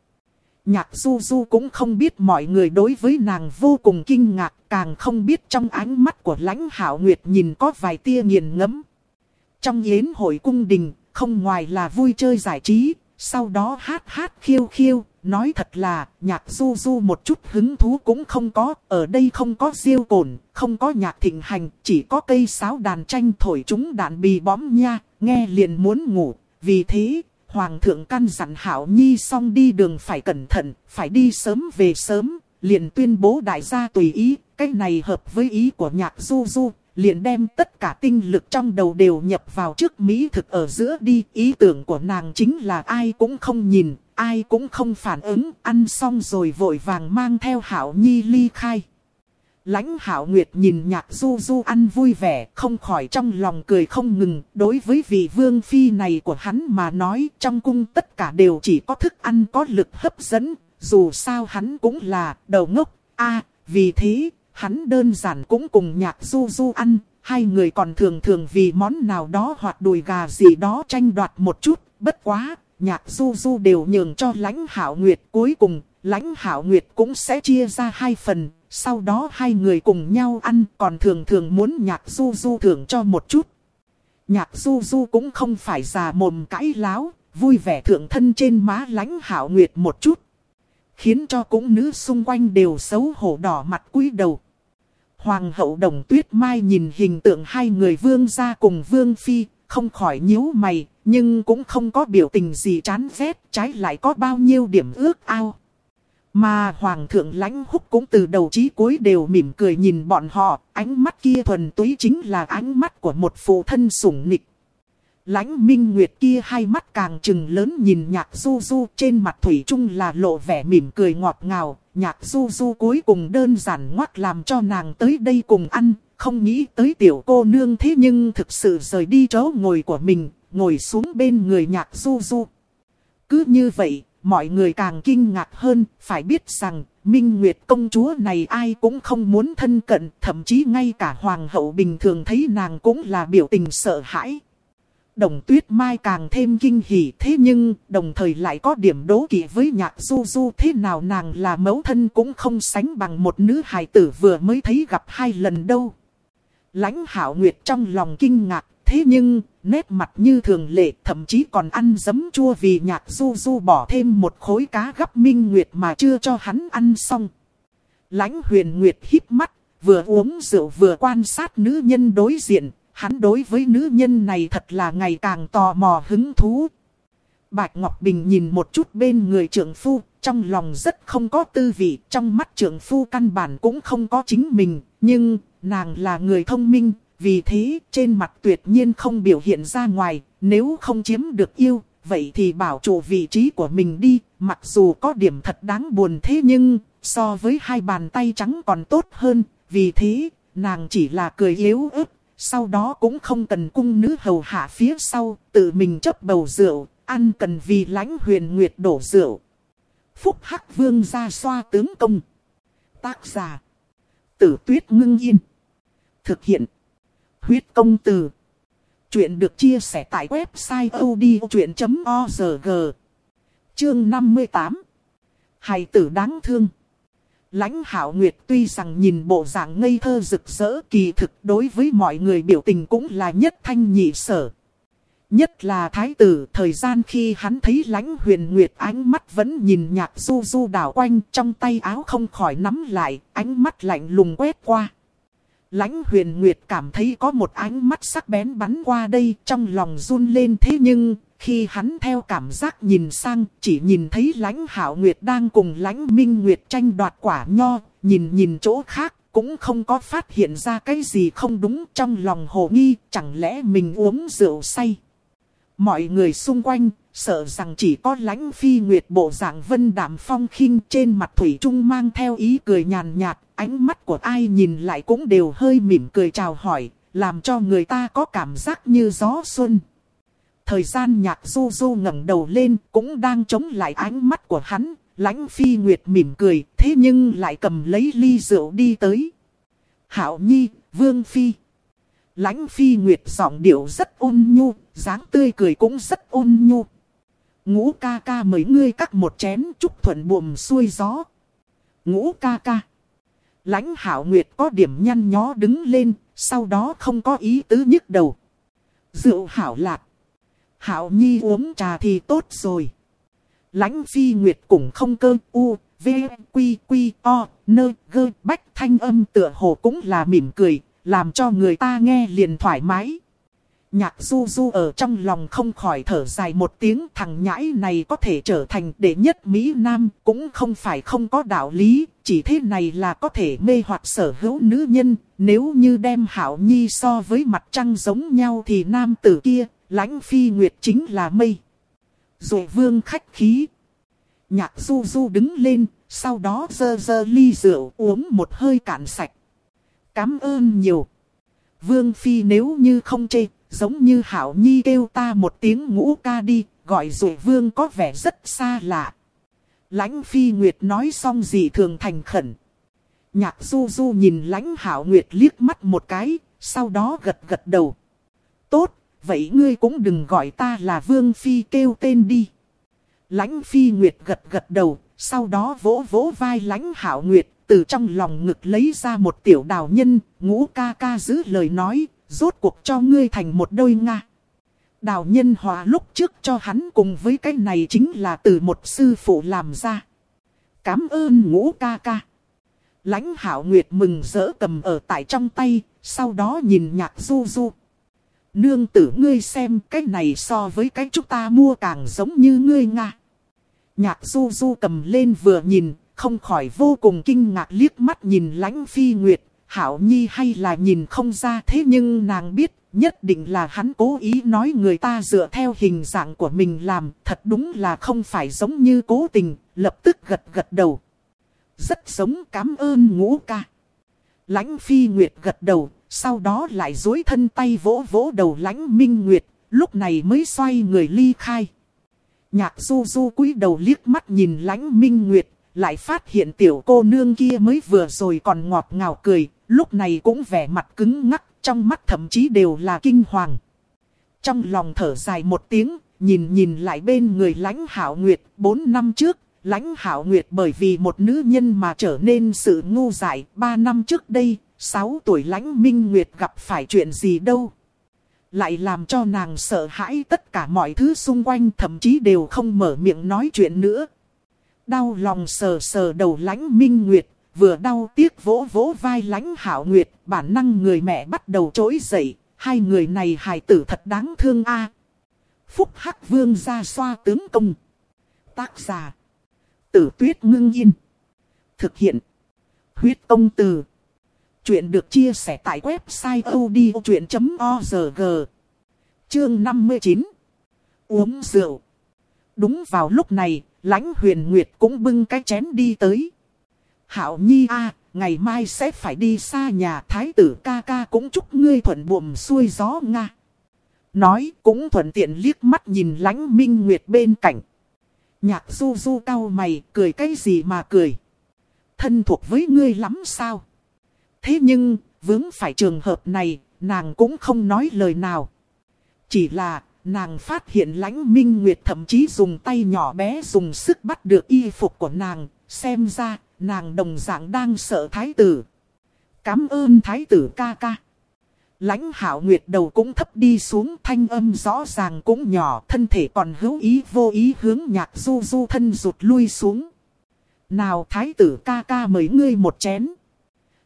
A: Nhạc du du cũng không biết mọi người đối với nàng vô cùng kinh ngạc, càng không biết trong ánh mắt của lãnh hảo nguyệt nhìn có vài tia nghiền ngẫm. Trong yến hội cung đình, không ngoài là vui chơi giải trí, sau đó hát hát khiêu khiêu, nói thật là nhạc du du một chút hứng thú cũng không có, ở đây không có diêu cồn, không có nhạc thịnh hành, chỉ có cây sáo đàn tranh thổi chúng đạn bì bóm nha, nghe liền muốn ngủ, vì thế Hoàng thượng căn dặn Hảo Nhi xong đi đường phải cẩn thận, phải đi sớm về sớm, liền tuyên bố đại gia tùy ý, cái này hợp với ý của nhạc du du, liền đem tất cả tinh lực trong đầu đều nhập vào trước Mỹ thực ở giữa đi. Ý tưởng của nàng chính là ai cũng không nhìn, ai cũng không phản ứng, ăn xong rồi vội vàng mang theo Hảo Nhi ly khai. Lãnh hạo nguyệt nhìn nhạc du du ăn vui vẻ, không khỏi trong lòng cười không ngừng. Đối với vị vương phi này của hắn mà nói, trong cung tất cả đều chỉ có thức ăn có lực hấp dẫn. Dù sao hắn cũng là đầu ngốc. a vì thế, hắn đơn giản cũng cùng nhạc du du ăn. Hai người còn thường thường vì món nào đó hoặc đùi gà gì đó tranh đoạt một chút. Bất quá, nhạc du du đều nhường cho lãnh hảo nguyệt. Cuối cùng, lãnh hảo nguyệt cũng sẽ chia ra hai phần sau đó hai người cùng nhau ăn còn thường thường muốn nhạc du du thưởng cho một chút. Nhạc du du cũng không phải già mồm cãi láo, vui vẻ thượng thân trên má lánh hảo nguyệt một chút. Khiến cho cũng nữ xung quanh đều xấu hổ đỏ mặt cúi đầu. Hoàng hậu đồng tuyết mai nhìn hình tượng hai người vương gia cùng vương phi, không khỏi nhíu mày, nhưng cũng không có biểu tình gì chán ghét, trái lại có bao nhiêu điểm ước ao. Mà Hoàng thượng lãnh húc cũng từ đầu chí cuối đều mỉm cười nhìn bọn họ, ánh mắt kia thuần túy chính là ánh mắt của một phụ thân sủng nịch. Lãnh minh nguyệt kia hai mắt càng trừng lớn nhìn nhạc du du trên mặt thủy chung là lộ vẻ mỉm cười ngọt ngào. Nhạc du du cuối cùng đơn giản ngoắt làm cho nàng tới đây cùng ăn, không nghĩ tới tiểu cô nương thế nhưng thực sự rời đi chỗ ngồi của mình, ngồi xuống bên người nhạc du du. Cứ như vậy, mọi người càng kinh ngạc hơn, phải biết rằng, Minh Nguyệt công chúa này ai cũng không muốn thân cận, thậm chí ngay cả hoàng hậu bình thường thấy nàng cũng là biểu tình sợ hãi. Đồng tuyết mai càng thêm kinh hỉ thế nhưng đồng thời lại có điểm đố kỵ với nhạc du du thế nào nàng là mẫu thân cũng không sánh bằng một nữ hài tử vừa mới thấy gặp hai lần đâu. Lãnh hảo nguyệt trong lòng kinh ngạc Thế nhưng, nét mặt như thường lệ thậm chí còn ăn giấm chua vì nhạc du du bỏ thêm một khối cá gấp minh nguyệt mà chưa cho hắn ăn xong. Lãnh huyền nguyệt híp mắt, vừa uống rượu vừa quan sát nữ nhân đối diện. Hắn đối với nữ nhân này thật là ngày càng tò mò hứng thú. Bạch Ngọc Bình nhìn một chút bên người trưởng phu, trong lòng rất không có tư vị, trong mắt trưởng phu căn bản cũng không có chính mình, nhưng nàng là người thông minh, vì thế trên mặt tuyệt nhiên không biểu hiện ra ngoài, nếu không chiếm được yêu, vậy thì bảo chủ vị trí của mình đi, mặc dù có điểm thật đáng buồn thế nhưng, so với hai bàn tay trắng còn tốt hơn, vì thế, nàng chỉ là cười yếu ớt, sau đó cũng không cần cung nữ hầu hạ phía sau, tự mình chấp bầu rượu, ăn cần vì lãnh huyền nguyệt đổ rượu. Phúc Hắc Vương ra xoa tướng công. Tác giả. Tử tuyết ngưng yên. Thực hiện. Huyết công từ. Chuyện được chia sẻ tại website odchuyện.org. Chương 58. Hài tử đáng thương. Lãnh hảo nguyệt tuy rằng nhìn bộ dạng ngây thơ rực rỡ kỳ thực đối với mọi người biểu tình cũng là nhất thanh nhị sở. Nhất là thái tử thời gian khi hắn thấy lãnh huyền nguyệt ánh mắt vẫn nhìn nhạc du du đảo quanh trong tay áo không khỏi nắm lại, ánh mắt lạnh lùng quét qua. Lãnh huyền nguyệt cảm thấy có một ánh mắt sắc bén bắn qua đây trong lòng run lên thế nhưng khi hắn theo cảm giác nhìn sang chỉ nhìn thấy lãnh hảo nguyệt đang cùng lãnh minh nguyệt tranh đoạt quả nho, nhìn nhìn chỗ khác cũng không có phát hiện ra cái gì không đúng trong lòng hồ nghi chẳng lẽ mình uống rượu say. Mọi người xung quanh, sợ rằng chỉ có lãnh phi nguyệt bộ dạng vân đạm phong khinh trên mặt thủy trung mang theo ý cười nhàn nhạt, ánh mắt của ai nhìn lại cũng đều hơi mỉm cười chào hỏi, làm cho người ta có cảm giác như gió xuân. Thời gian nhạc du du ngẩng đầu lên cũng đang chống lại ánh mắt của hắn, lãnh phi nguyệt mỉm cười, thế nhưng lại cầm lấy ly rượu đi tới. Hảo Nhi, Vương Phi. Lãnh phi nguyệt giọng điệu rất ôn nhu, dáng tươi cười cũng rất ôn nhu. Ngũ ca ca mấy ngươi cắt một chén chúc thuận buồm xuôi gió. Ngũ ca ca. Lãnh hảo nguyệt có điểm nhăn nhó đứng lên, sau đó không có ý tứ nhức đầu. Rượu hảo lạc. Hảo nhi uống trà thì tốt rồi. Lãnh phi nguyệt cũng không cơ u, v, quy quy o, nơ, gơ, bách thanh âm tựa hồ cũng là mỉm cười, làm cho người ta nghe liền thoải mái. Nhạc du du ở trong lòng không khỏi thở dài một tiếng thằng nhãi này có thể trở thành đệ nhất Mỹ Nam cũng không phải không có đạo lý, chỉ thế này là có thể mê hoặc sở hữu nữ nhân, nếu như đem hảo nhi so với mặt trăng giống nhau thì nam tử kia, lãnh phi nguyệt chính là mây. Rồi vương khách khí. Nhạc du du đứng lên, sau đó dơ dơ ly rượu uống một hơi cạn sạch. Cám ơn nhiều. Vương Phi nếu như không chê, giống như Hảo Nhi kêu ta một tiếng ngũ ca đi, gọi rồi Vương có vẻ rất xa lạ. Lãnh Phi Nguyệt nói xong gì thường thành khẩn. Nhạc Du Du nhìn lãnh Hảo Nguyệt liếc mắt một cái, sau đó gật gật đầu. Tốt, vậy ngươi cũng đừng gọi ta là Vương Phi kêu tên đi. Lãnh Phi Nguyệt gật gật đầu, sau đó vỗ vỗ vai lãnh Hảo Nguyệt, từ trong lòng ngực lấy ra một tiểu đào nhân, ngũ ca ca giữ lời nói, rốt cuộc cho ngươi thành một đôi Nga. Đào nhân hòa lúc trước cho hắn cùng với cái này chính là từ một sư phụ làm ra. Cám ơn ngũ ca ca. Lãnh hảo nguyệt mừng rỡ cầm ở tại trong tay, sau đó nhìn nhạc du du. Nương tử ngươi xem cái này so với cái chúng ta mua càng giống như ngươi Nga. Nhạc du du cầm lên vừa nhìn, không khỏi vô cùng kinh ngạc liếc mắt nhìn lãnh phi nguyệt, hảo nhi hay là nhìn không ra thế nhưng nàng biết, nhất định là hắn cố ý nói người ta dựa theo hình dạng của mình làm, thật đúng là không phải giống như cố tình, lập tức gật gật đầu. Rất giống cảm ơn ngũ ca. Lãnh phi nguyệt gật đầu, sau đó lại dối thân tay vỗ vỗ đầu lãnh minh nguyệt, lúc này mới xoay người ly khai. Nhạc du du cúi đầu liếc mắt nhìn lãnh minh nguyệt, lại phát hiện tiểu cô nương kia mới vừa rồi còn ngọt ngào cười, lúc này cũng vẻ mặt cứng ngắc, trong mắt thậm chí đều là kinh hoàng. Trong lòng thở dài một tiếng, nhìn nhìn lại bên người lãnh hảo nguyệt, bốn năm trước, lãnh hảo nguyệt bởi vì một nữ nhân mà trở nên sự ngu dại, ba năm trước đây, sáu tuổi lãnh minh nguyệt gặp phải chuyện gì đâu. Lại làm cho nàng sợ hãi tất cả mọi thứ xung quanh thậm chí đều không mở miệng nói chuyện nữa. Đau lòng sờ sờ đầu lãnh minh nguyệt, vừa đau tiếc vỗ vỗ vai lãnh hảo nguyệt, bản năng người mẹ bắt đầu trỗi dậy, hai người này hài tử thật đáng thương a. Phúc Hắc Vương ra xoa tướng công. Tác giả. Tử tuyết ngưng yên. Thực hiện. Huyết công từ. Chuyện được chia sẻ tại website odchuyện.org. Chương 59. Uống rượu. Đúng vào lúc này, lãnh huyền nguyệt cũng bưng cái chén đi tới. Hảo Nhi a ngày mai sẽ phải đi xa nhà thái tử ca ca cũng chúc ngươi thuận buồm xuôi gió nga. Nói cũng thuận tiện liếc mắt nhìn lãnh minh nguyệt bên cạnh. Nhạc du du cau mày cười cái gì mà cười. Thân thuộc với ngươi lắm sao? Thế nhưng, vướng phải trường hợp này, nàng cũng không nói lời nào. Chỉ là, nàng phát hiện lãnh minh nguyệt thậm chí dùng tay nhỏ bé dùng sức bắt được y phục của nàng. Xem ra, nàng đồng dạng đang sợ thái tử. Cám ơn thái tử ca ca. Lãnh hảo nguyệt đầu cũng thấp đi xuống thanh âm rõ ràng cũng nhỏ thân thể còn hữu ý vô ý hướng nhạc du du thân rụt lui xuống. Nào thái tử ca ca mời ngươi một chén.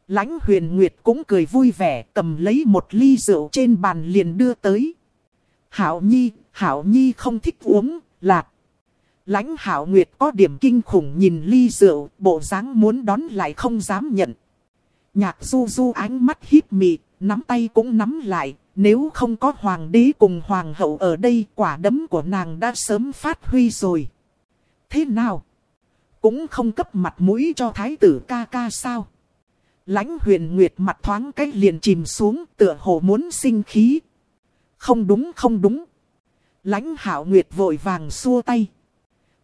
A: Lãnh huyền nguyệt cũng cười vui vẻ cầm lấy một ly rượu trên bàn liền đưa tới. Hảo nhi, hảo nhi không thích uống, lạc. Lãnh hảo nguyệt có điểm kinh khủng nhìn ly rượu, bộ dáng muốn đón lại không dám nhận. Nhạc du du ánh mắt hít mị, nắm tay cũng nắm lại, nếu không có hoàng đế cùng hoàng hậu ở đây quả đấm của nàng đã sớm phát huy rồi. Thế nào? Cũng không cấp mặt mũi cho thái tử ca ca sao? Lãnh huyền nguyệt mặt thoáng cách liền chìm xuống tựa hồ muốn sinh khí. Không đúng không đúng. Lãnh hảo nguyệt vội vàng xua tay.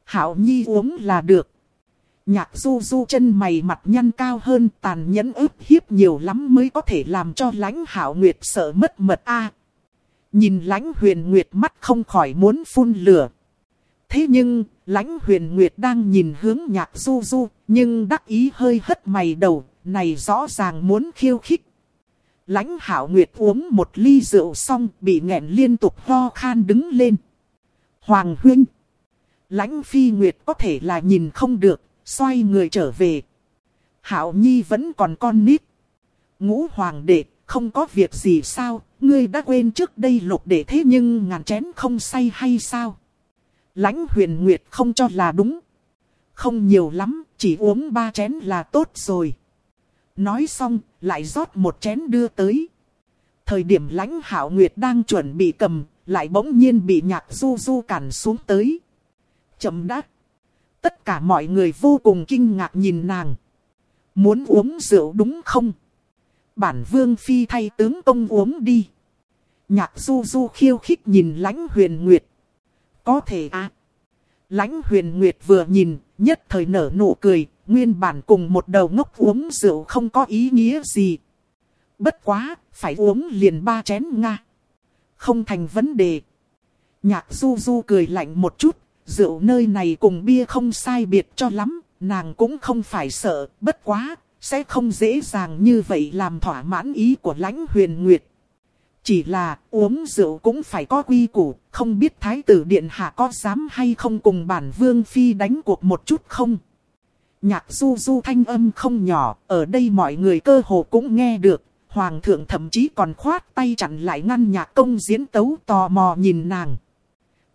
A: Hảo nhi uống là được. Nhạc du du chân mày mặt nhăn cao hơn tàn nhẫn ức hiếp nhiều lắm mới có thể làm cho lãnh hảo nguyệt sợ mất mật a. nhìn lãnh huyền nguyệt mắt không khỏi muốn phun lửa. Thế nhưng, lãnh huyền nguyệt đang nhìn hướng nhạc du du, nhưng đắc ý hơi hất mày đầu, này rõ ràng muốn khiêu khích. Lãnh hảo nguyệt uống một ly rượu xong bị nghẹn liên tục ho khan đứng lên. Hoàng huynh. Lãnh phi nguyệt có thể là nhìn không được, xoay người trở về. Hảo nhi vẫn còn con nít. Ngũ hoàng đệ, không có việc gì sao, ngươi đã quên trước đây lục đệ thế nhưng ngàn chén không say hay sao? Lãnh huyền nguyệt không cho là đúng. Không nhiều lắm, chỉ uống ba chén là tốt rồi. Nói xong, lại rót một chén đưa tới. Thời điểm lãnh hảo nguyệt đang chuẩn bị cầm, lại bỗng nhiên bị nhạc du du cản xuống tới. Chậm đã. Tất cả mọi người vô cùng kinh ngạc nhìn nàng. Muốn uống rượu đúng không? Bản vương phi thay tướng công uống đi. Nhạc du du khiêu khích nhìn lãnh huyền nguyệt. Có thể à. Lãnh huyền nguyệt vừa nhìn, nhất thời nở nụ cười, nguyên bản cùng một đầu ngốc uống rượu không có ý nghĩa gì. Bất quá, phải uống liền ba chén nga. Không thành vấn đề. Nhạc du du cười lạnh một chút, rượu nơi này cùng bia không sai biệt cho lắm, nàng cũng không phải sợ, bất quá, sẽ không dễ dàng như vậy làm thỏa mãn ý của lãnh huyền nguyệt. Chỉ là uống rượu cũng phải có quy củ, không biết thái tử điện hạ có dám hay không cùng bản vương phi đánh cuộc một chút không? Nhạc du du thanh âm không nhỏ, ở đây mọi người cơ hồ cũng nghe được, hoàng thượng thậm chí còn khoát tay chặn lại ngăn nhạc công diễn tấu tò mò nhìn nàng.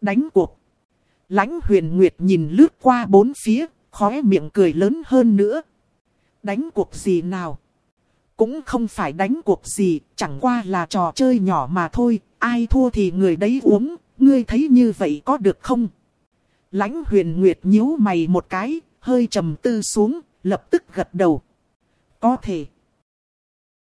A: Đánh cuộc. Lãnh huyền nguyệt nhìn lướt qua bốn phía, khóe miệng cười lớn hơn nữa. Đánh cuộc gì nào? Cũng không phải đánh cuộc gì, chẳng qua là trò chơi nhỏ mà thôi, ai thua thì người đấy uống, ngươi thấy như vậy có được không? Lãnh huyền nguyệt nhíu mày một cái, hơi trầm tư xuống, lập tức gật đầu. Có thể.